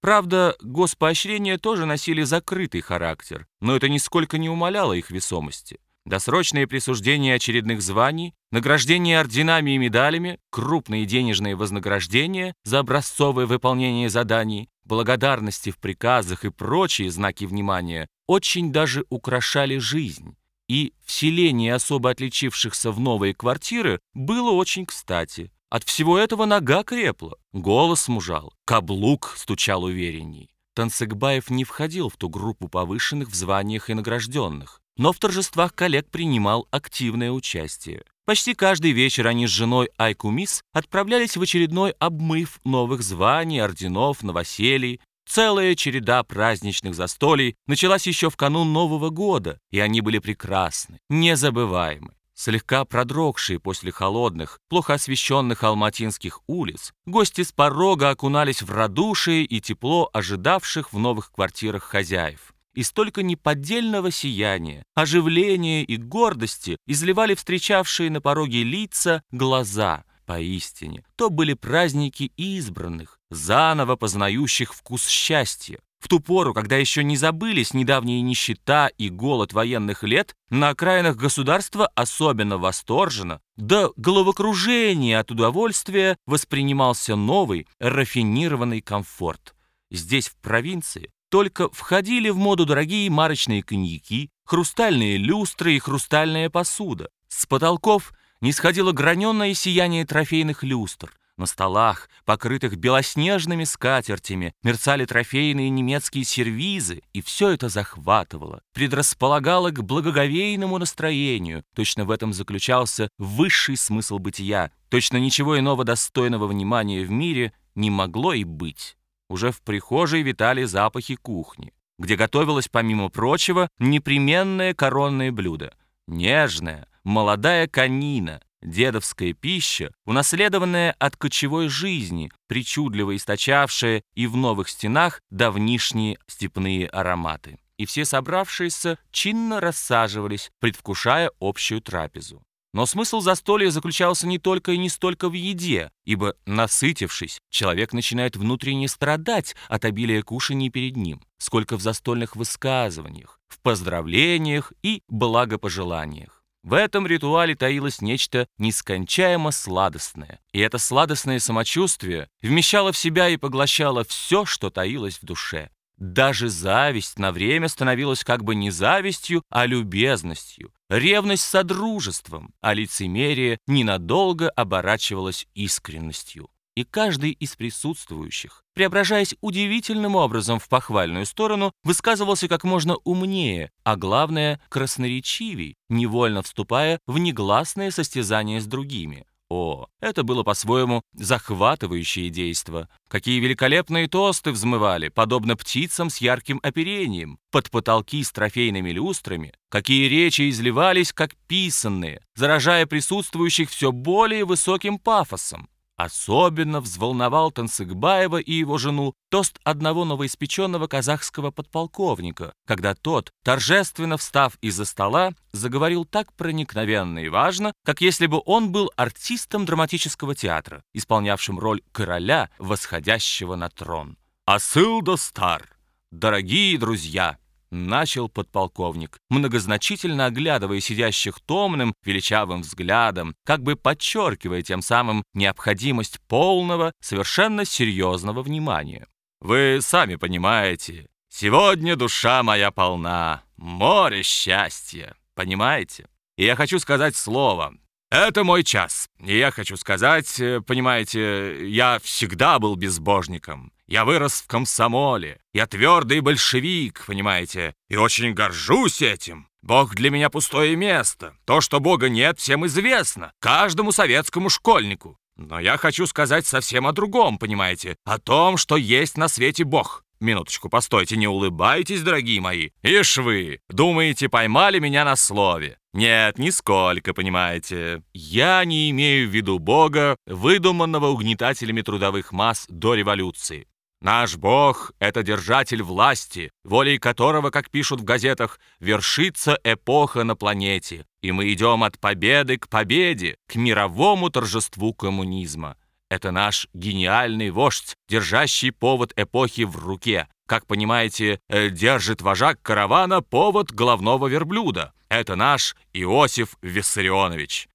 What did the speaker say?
Правда, госпоощрения тоже носили закрытый характер, но это нисколько не умаляло их весомости. Досрочные присуждения очередных званий, награждение орденами и медалями, крупные денежные вознаграждения за образцовое выполнение заданий, благодарности в приказах и прочие знаки внимания очень даже украшали жизнь. И вселение особо отличившихся в новые квартиры было очень кстати. От всего этого нога крепла, голос мужал, каблук стучал уверенней. Танцыгбаев не входил в ту группу повышенных в званиях и награжденных но в торжествах коллег принимал активное участие. Почти каждый вечер они с женой Айкумис отправлялись в очередной обмыв новых званий, орденов, новоселий. Целая череда праздничных застолий началась еще в канун Нового года, и они были прекрасны, незабываемы. Слегка продрогшие после холодных, плохо освещенных алматинских улиц, гости с порога окунались в радушие и тепло ожидавших в новых квартирах хозяев и столько неподдельного сияния, оживления и гордости изливали встречавшие на пороге лица глаза. Поистине, то были праздники избранных, заново познающих вкус счастья. В ту пору, когда еще не забылись недавняя нищета и голод военных лет, на окраинах государства особенно восторженно, до головокружения от удовольствия воспринимался новый, рафинированный комфорт. Здесь, в провинции, только входили в моду дорогие марочные коньяки, хрустальные люстры и хрустальная посуда. С потолков не сходило граненое сияние трофейных люстр. На столах, покрытых белоснежными скатертями, мерцали трофейные немецкие сервизы, и все это захватывало, предрасполагало к благоговейному настроению. Точно в этом заключался высший смысл бытия. Точно ничего иного достойного внимания в мире не могло и быть. Уже в прихожей витали запахи кухни, где готовилось, помимо прочего, непременное коронное блюдо. Нежная, молодая конина, дедовская пища, унаследованная от кочевой жизни, причудливо источавшая и в новых стенах давнишние степные ароматы. И все собравшиеся чинно рассаживались, предвкушая общую трапезу. Но смысл застолья заключался не только и не столько в еде, ибо, насытившись, человек начинает внутренне страдать от обилия кушаний перед ним, сколько в застольных высказываниях, в поздравлениях и благопожеланиях. В этом ритуале таилось нечто нескончаемо сладостное, и это сладостное самочувствие вмещало в себя и поглощало все, что таилось в душе. Даже зависть на время становилась как бы не завистью, а любезностью, ревность содружеством, а лицемерие ненадолго оборачивалось искренностью. И каждый из присутствующих, преображаясь удивительным образом в похвальную сторону, высказывался как можно умнее, а главное, красноречивей, невольно вступая в негласное состязание с другими. О, это было по-своему захватывающее действо. Какие великолепные тосты взмывали, подобно птицам с ярким оперением, под потолки с трофейными люстрами. Какие речи изливались, как писанные, заражая присутствующих все более высоким пафосом. Особенно взволновал Танцыгбаева и его жену тост одного новоиспеченного казахского подполковника, когда тот, торжественно встав из-за стола, заговорил так проникновенно и важно, как если бы он был артистом драматического театра, исполнявшим роль короля, восходящего на трон. «Асыл стар, Дорогие друзья!» Начал подполковник, многозначительно оглядывая сидящих томным, величавым взглядом, как бы подчеркивая тем самым необходимость полного, совершенно серьезного внимания. «Вы сами понимаете, сегодня душа моя полна, море счастья, понимаете? И я хочу сказать слово, это мой час. И я хочу сказать, э, понимаете, я всегда был безбожником. Я вырос в комсомоле. Я твердый большевик, понимаете, и очень горжусь этим. Бог для меня пустое место. То, что Бога нет, всем известно. Каждому советскому школьнику. Но я хочу сказать совсем о другом, понимаете? О том, что есть на свете Бог. Минуточку, постойте, не улыбайтесь, дорогие мои. Ишь вы, думаете, поймали меня на слове. Нет, нисколько, понимаете. Я не имею в виду Бога, выдуманного угнетателями трудовых масс до революции. Наш Бог — это держатель власти, волей которого, как пишут в газетах, вершится эпоха на планете, и мы идем от победы к победе, к мировому торжеству коммунизма. Это наш гениальный вождь, держащий повод эпохи в руке. Как понимаете, э, держит вожак каравана повод головного верблюда. Это наш Иосиф Виссарионович.